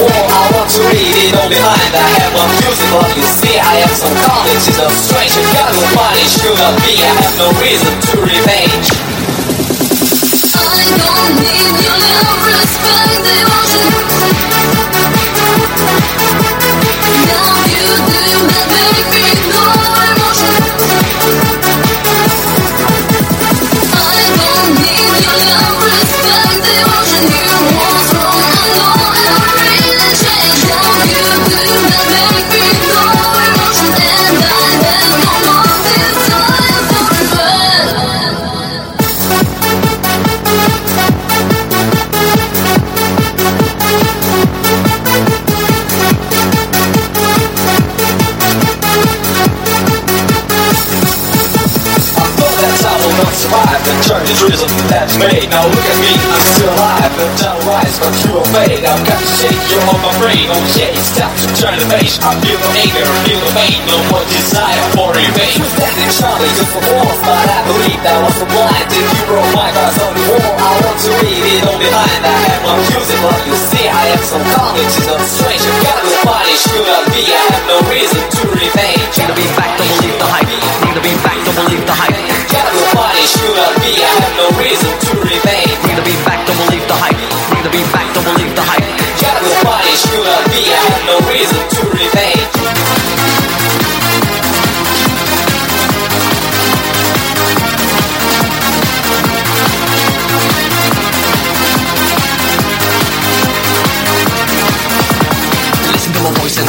wall, I want to read it all behind. I have one music, but you see, I have some college. It's a stranger, got no money, should not be. I have no reason to revenge. I don't need your love, respect, devotion. Now you do that make The drizzle that's made. Now look at me, I'm still alive. The down rise, but you will fade. I've got to shake you on my brain. Oh yeah, it's time to turn the page. I feel the anger, feel the pain. No more desire for revenge. Standing Charlie just for walls But I believe that was the blind. If you broke my cards wall I want to read it all behind I have no music, but you see I have some knowledge It's a stranger, got no body Should I be, I have no reason to revenge Need to be back, don't believe the hype. Need to be back, don't believe the hype. Got no body, should I be? I have no reason to remain. Need to be back, don't believe the hype. Need to be back, don't believe the hype. Got no body, should I be? I have no reason to remain.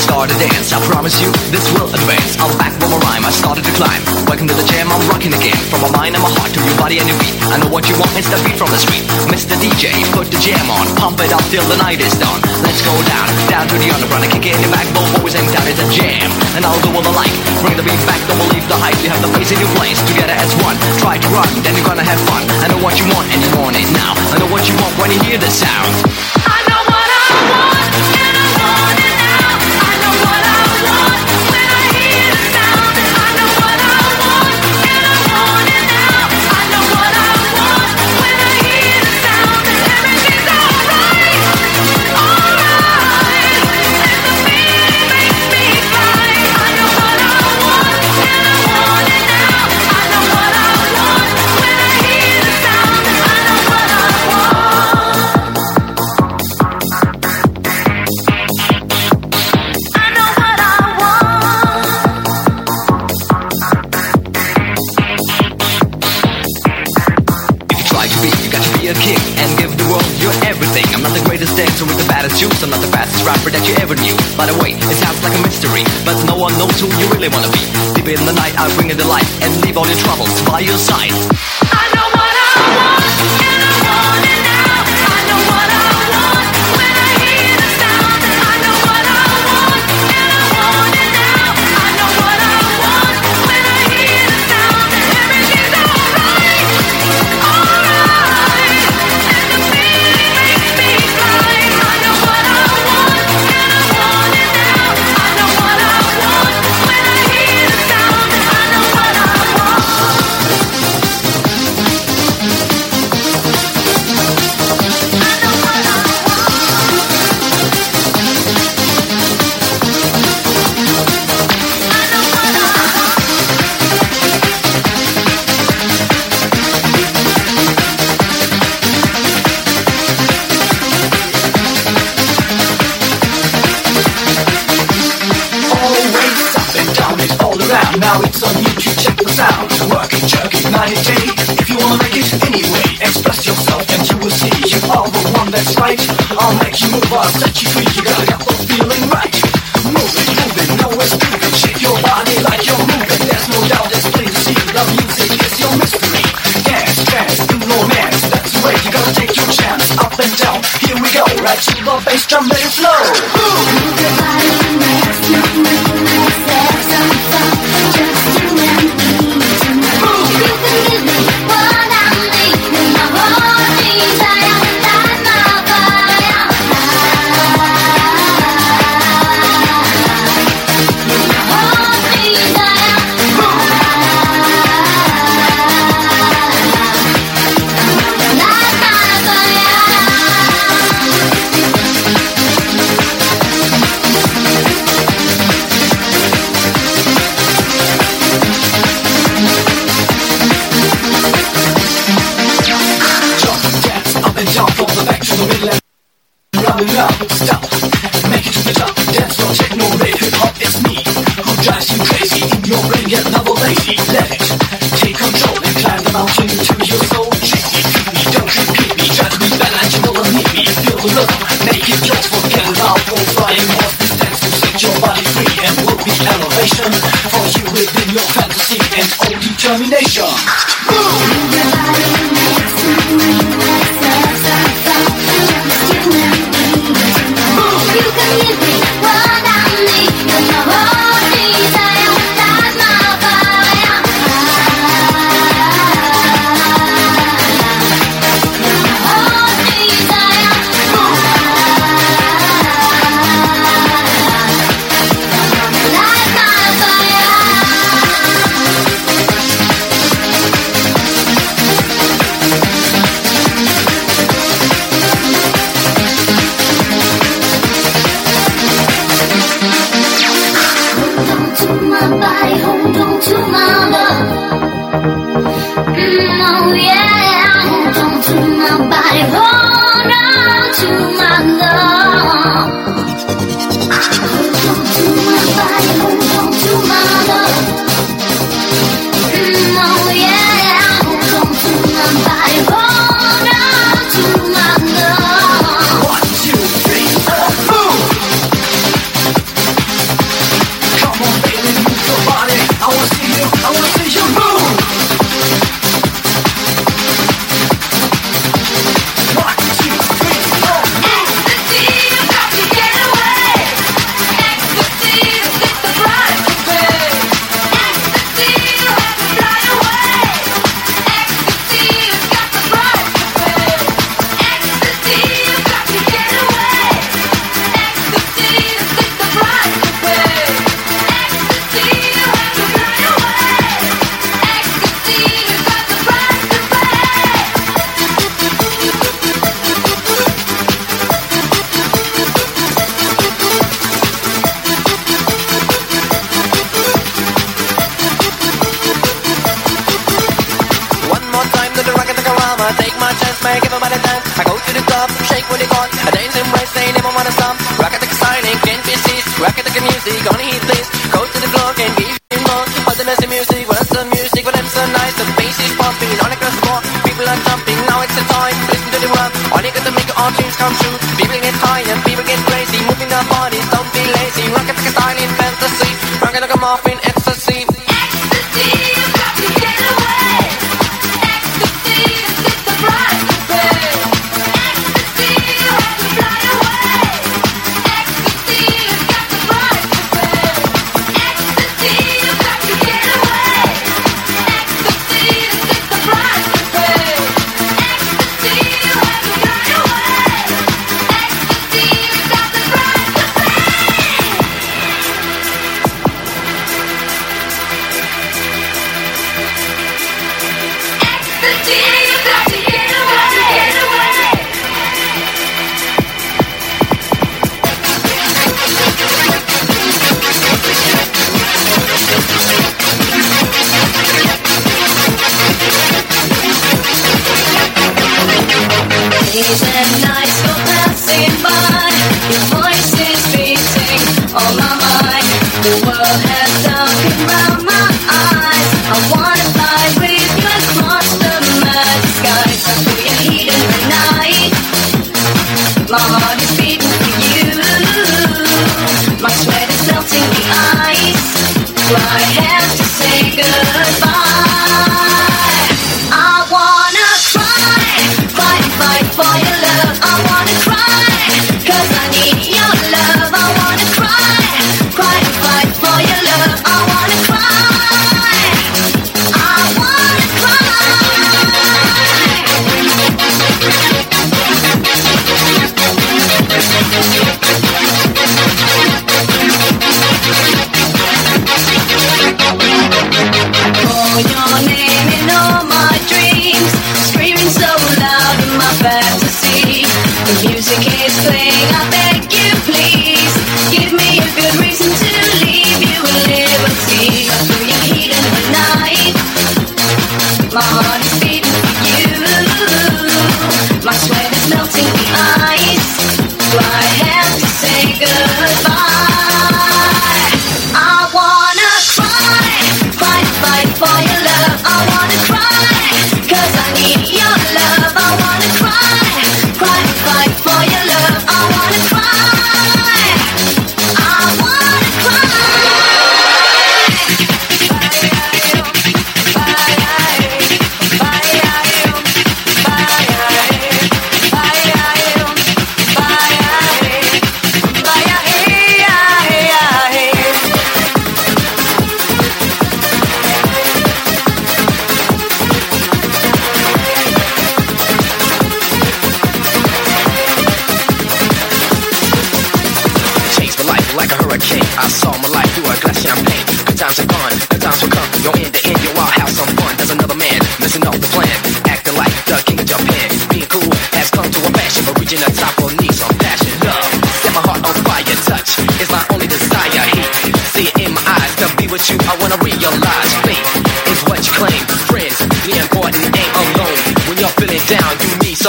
Start to dance. I promise you, this will advance. I'll back with my rhyme. I started to climb. Welcome to the jam. I'm rocking again. From my mind and my heart to your body and your feet. I know what you want. It's the beat from the street. Mr. DJ, put the jam on. Pump it up till the night is done. Let's go down, down to the underground and kick it in your back. Both boys ain't down. It's a jam, and I'll do what I like. Bring the beat back. Don't believe the hype. You have the place in your place. Together as one. Try to run, then you're gonna have fun. I know what you want, and you want it now. I know what you want when you hear the sound. I I really wanna be. Deep in the night, I bring you the light and leave all your troubles by your side. Bass drum, let it flow.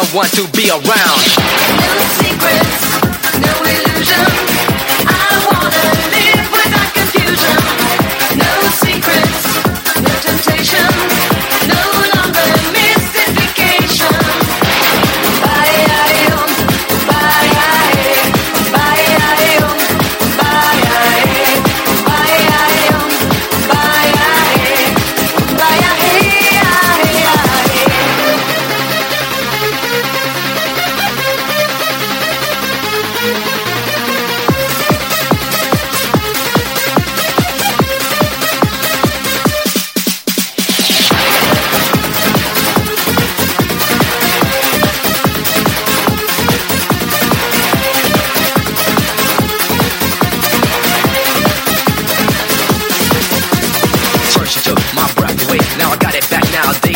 someone to be around.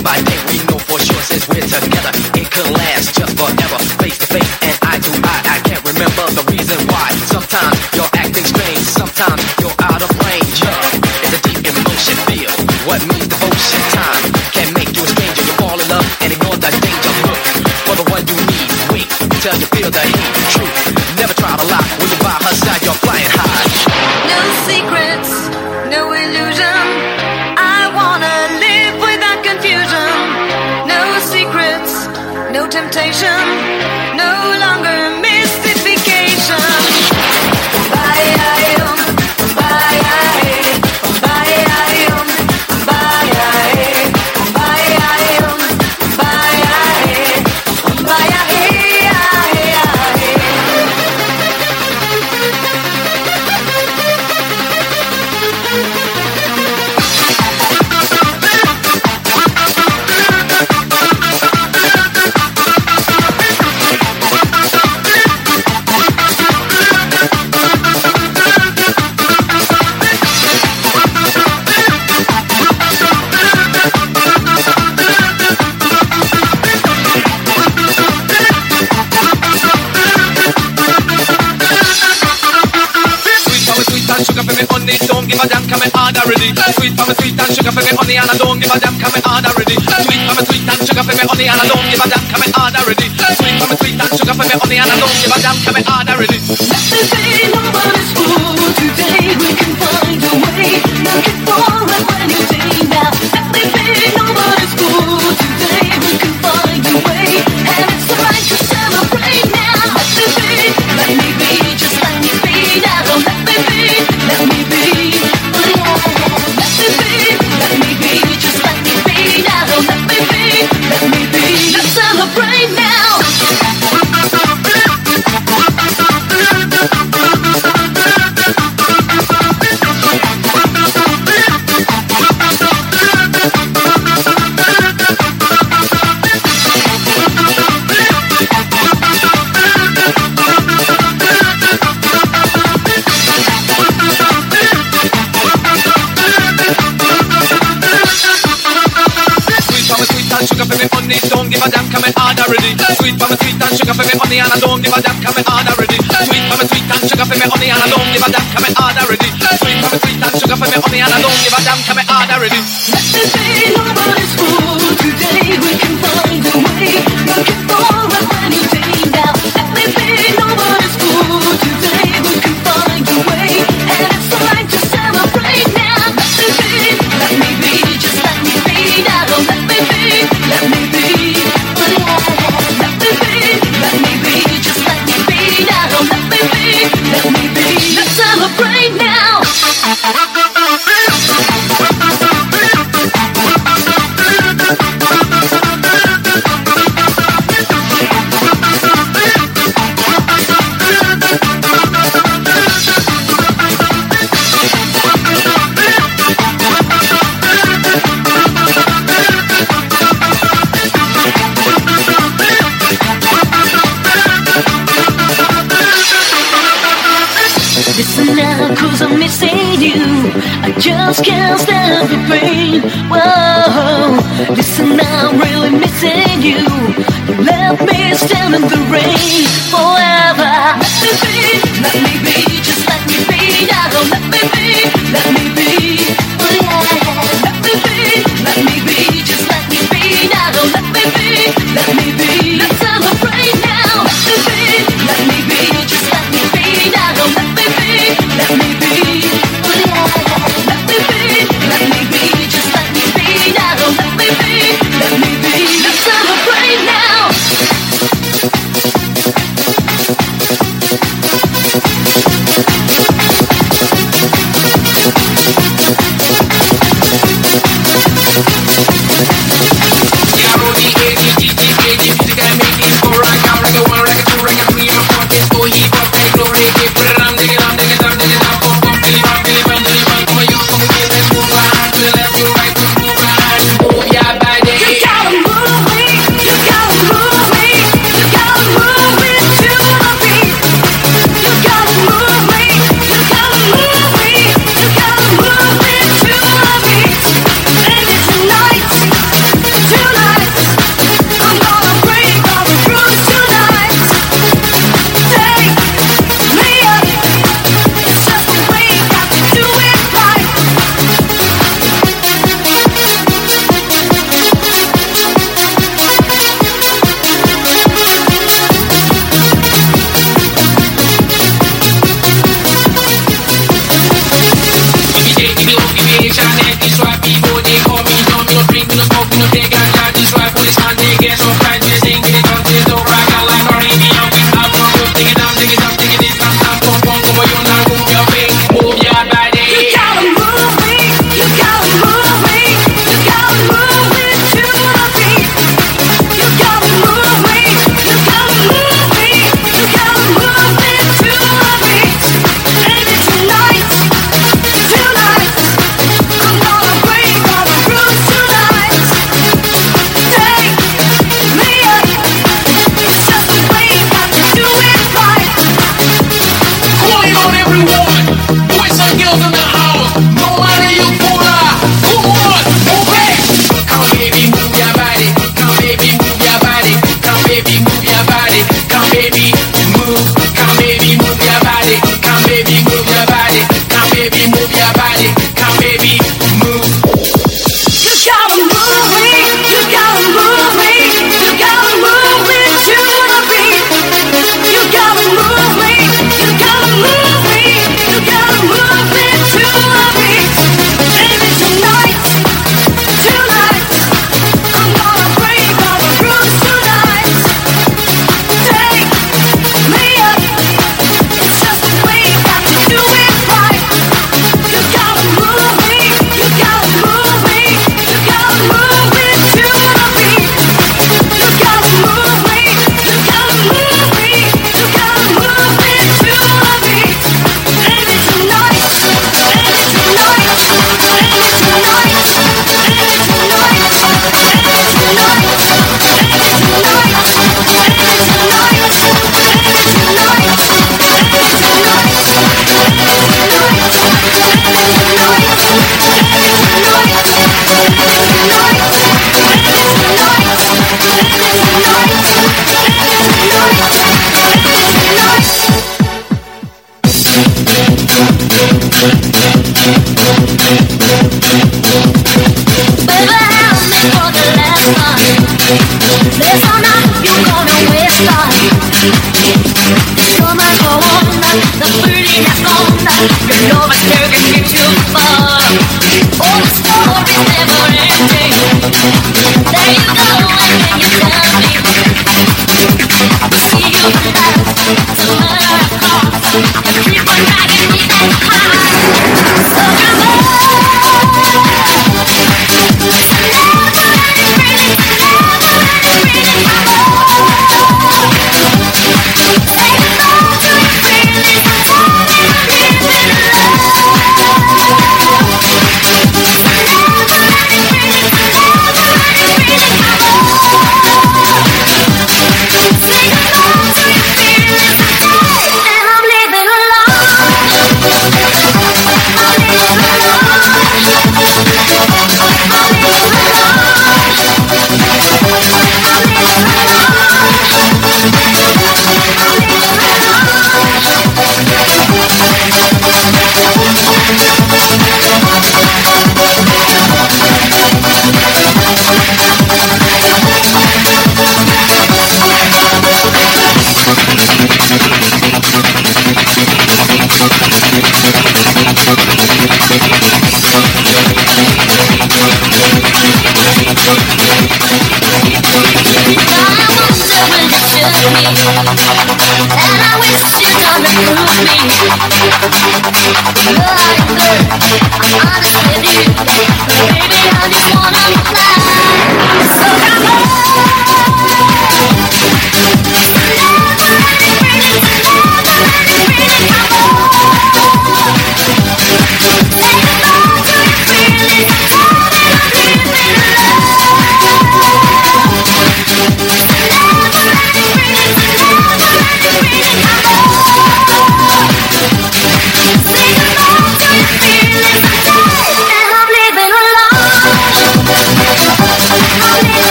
everybody we know for sure since we're together, it could last. i on the analog, give a damn, kabeh on the release. coming hard already. Sweet for me, sweet and sugar for me, honey, and I don't give a damn coming hard already. Sweet for me, sweet and sugar for me, honey, and I don't give a damn coming hard already. Sweet for me, sweet and sugar for me, honey, and I don't give a damn coming hard already. Let me see body's fool.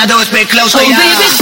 Another was pay close. Oh, yeah. baby.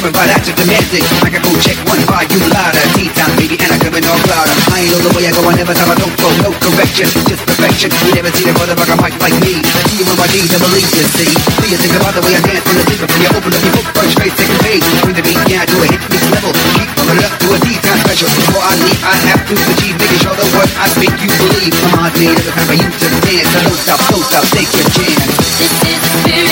driven by that to domestic. I can go check one by you lighter. Tea time, baby, and I come in all clouder. I ain't all the way I go, I never time I don't go. No correction, just perfection. You never see a motherfucker mic like me. See you on my knees, I believe you see. Please think about the way I dance on the deeper. You open up your book, first face, second page. Bring the beat down to a hit this level. Keep coming up to a D time special. Before I leave, I have to achieve. Making sure the words I speak you believe. Come on, made every time I use to dance. I don't stop, don't stop, take your chance. This is the spirit.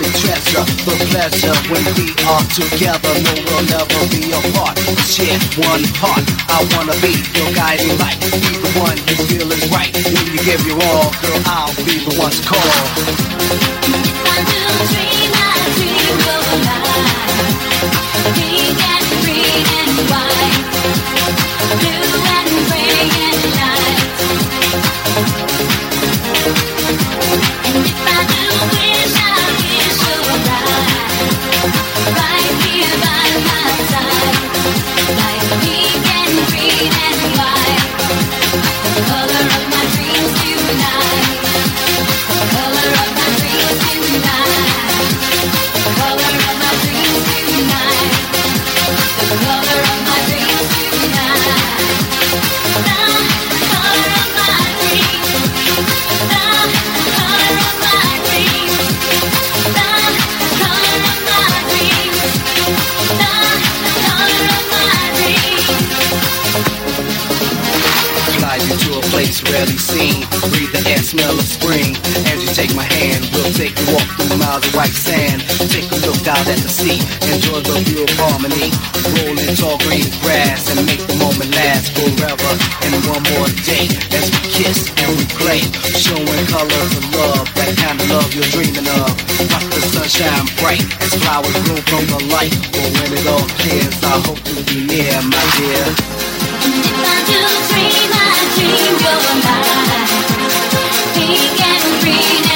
Only treasure the pleasure when we are together. No, we'll never be apart. Share one heart. I wanna be your guiding light. Be the one you feel is right. When you give your all, girl, I'll be the one to call. Color smell of spring. As you take my hand, we'll take a walk through miles of white sand. Take a look out at the sea. Enjoy the view of harmony. Rolling tall green grass and make the moment last forever. And one more day as we kiss and we play. Showing colors of love, that kind of love you're dreaming of. Watch the sunshine bright as flowers bloom from the light. But when it all clears, I hope you'll be near, my dear. And if I do dream, I dream you're. Pink and green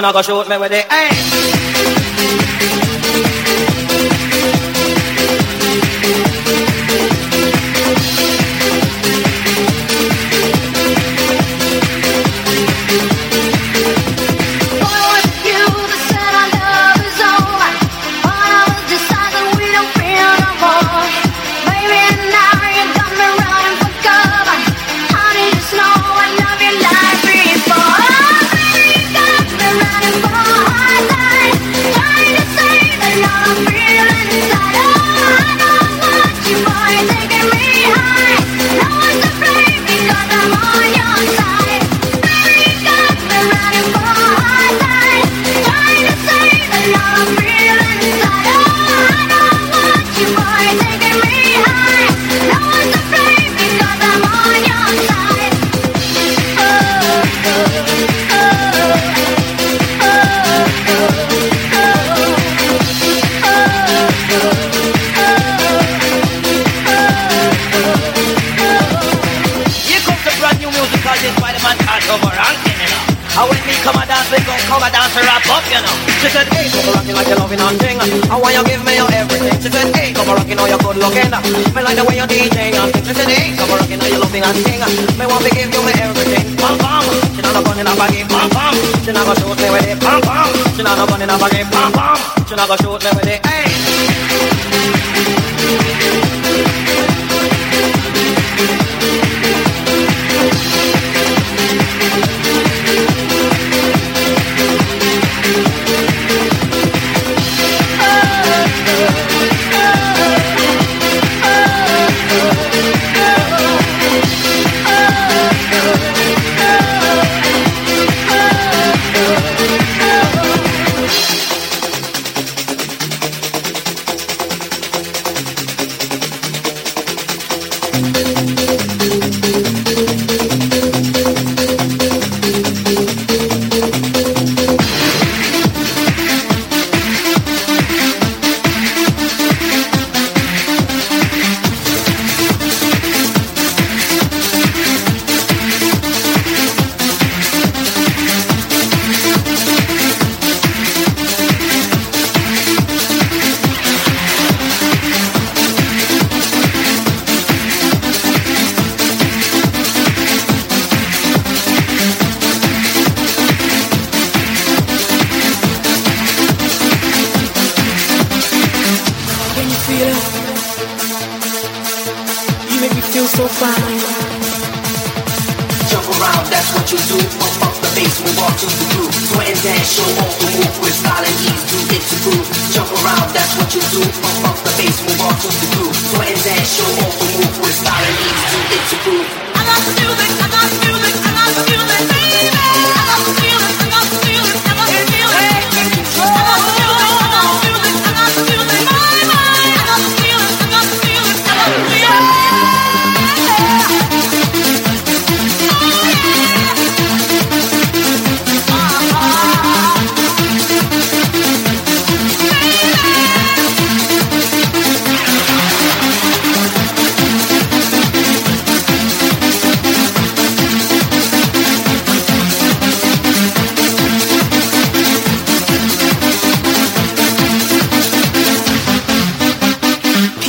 She not gonna shoot me with it. Hey. The way you DJ and thing. She said, hey, come rocking, all you loving and thing. Me want to give you me everything. Pam pam. She not no gun in a baggy. Pam pam. She not gonna shoot me with it. Pam pam. She not no gun in a baggy. Pam pam. She not gonna shoot me with it. Hey.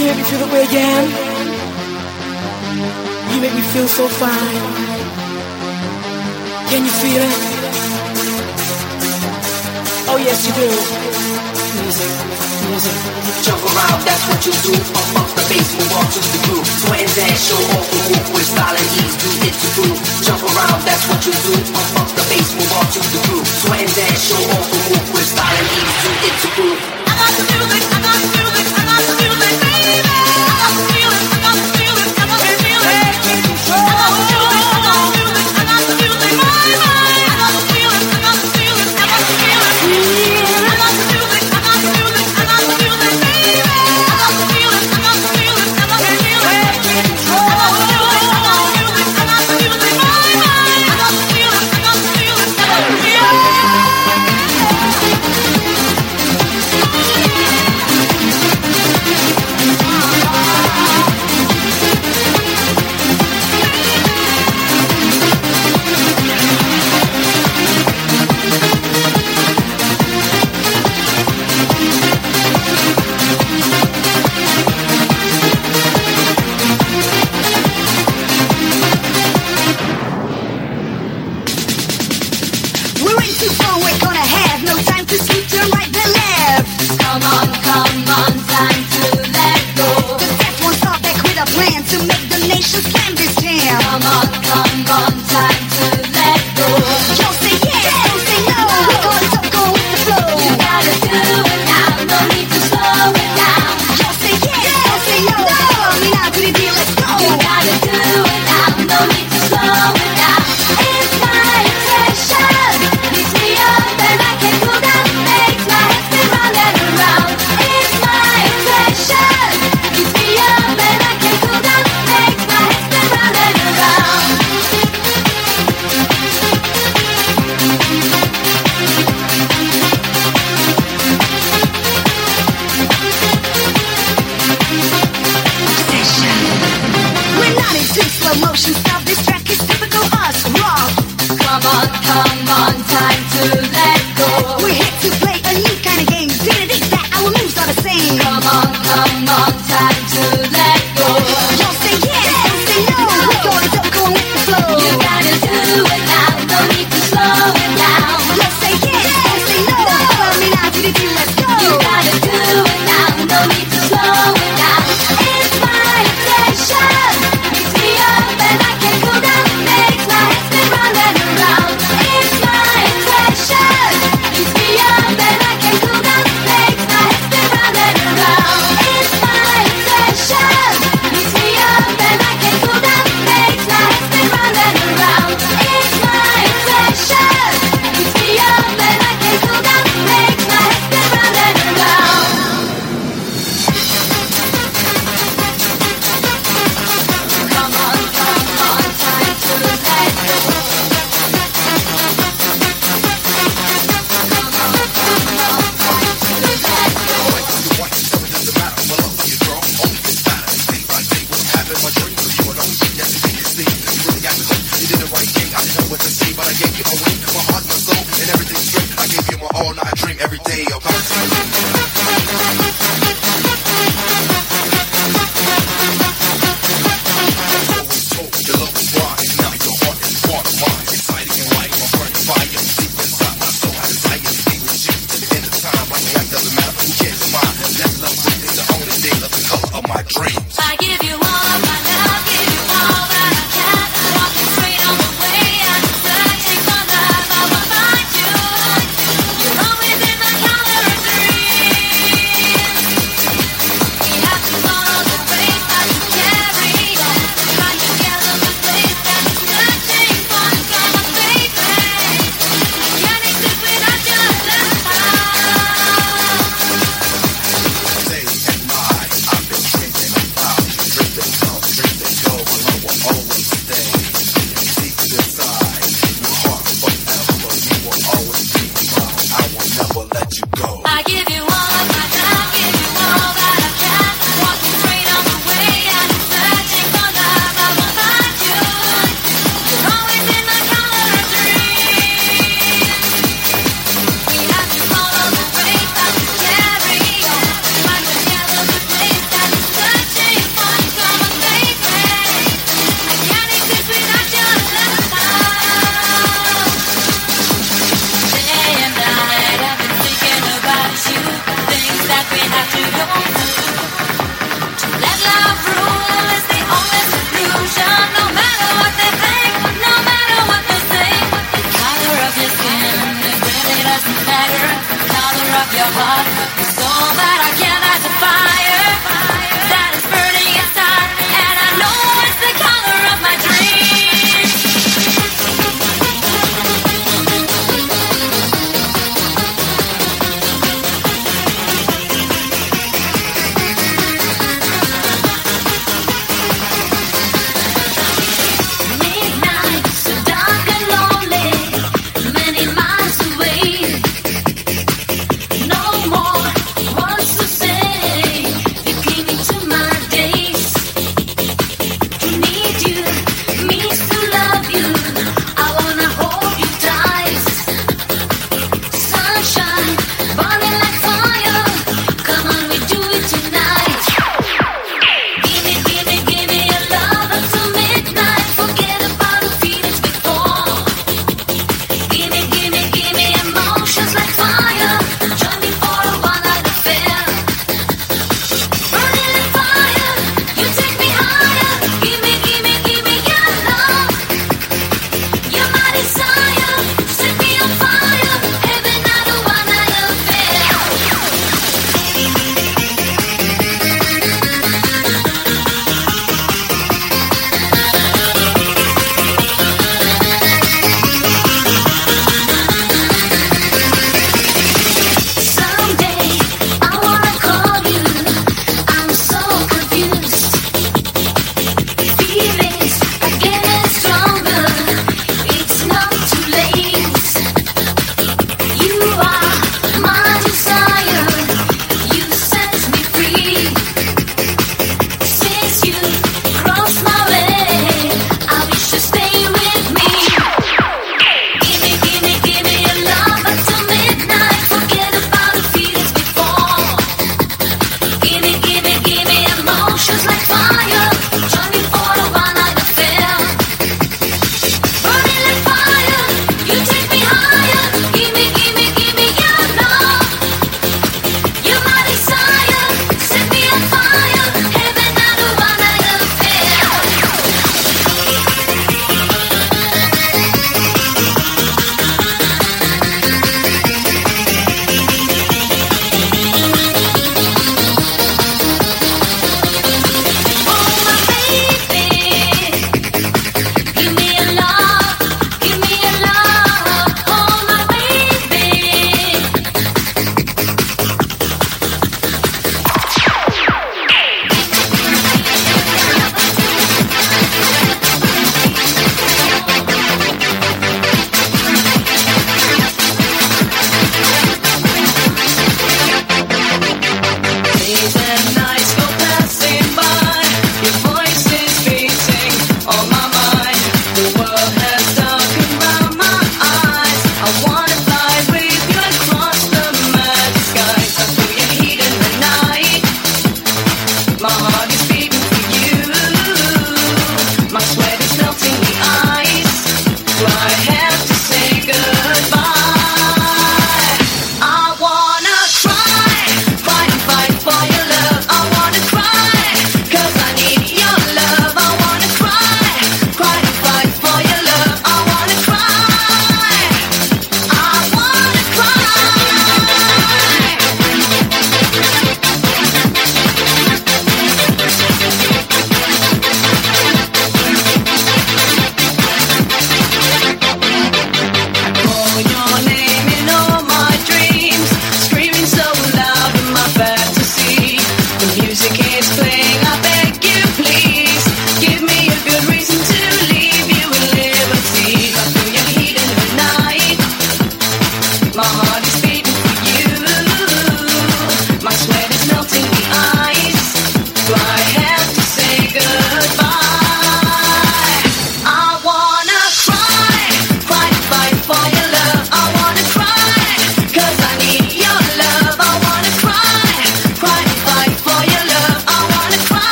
Make me feel the way again? You make me feel so fine. Can you feel it? Oh yes, you do. Music, music. Jump around, that's what you do. Pump up the bass, move on to the groove. Sweat and dance, show off the move with style and ease. Do it to groove. Jump around, that's what you do. Pump up the bass, move on to the groove. Sweat and dance, show off the move with style and ease. Do it to groove. I got the music, I got the music, I got the music. I Come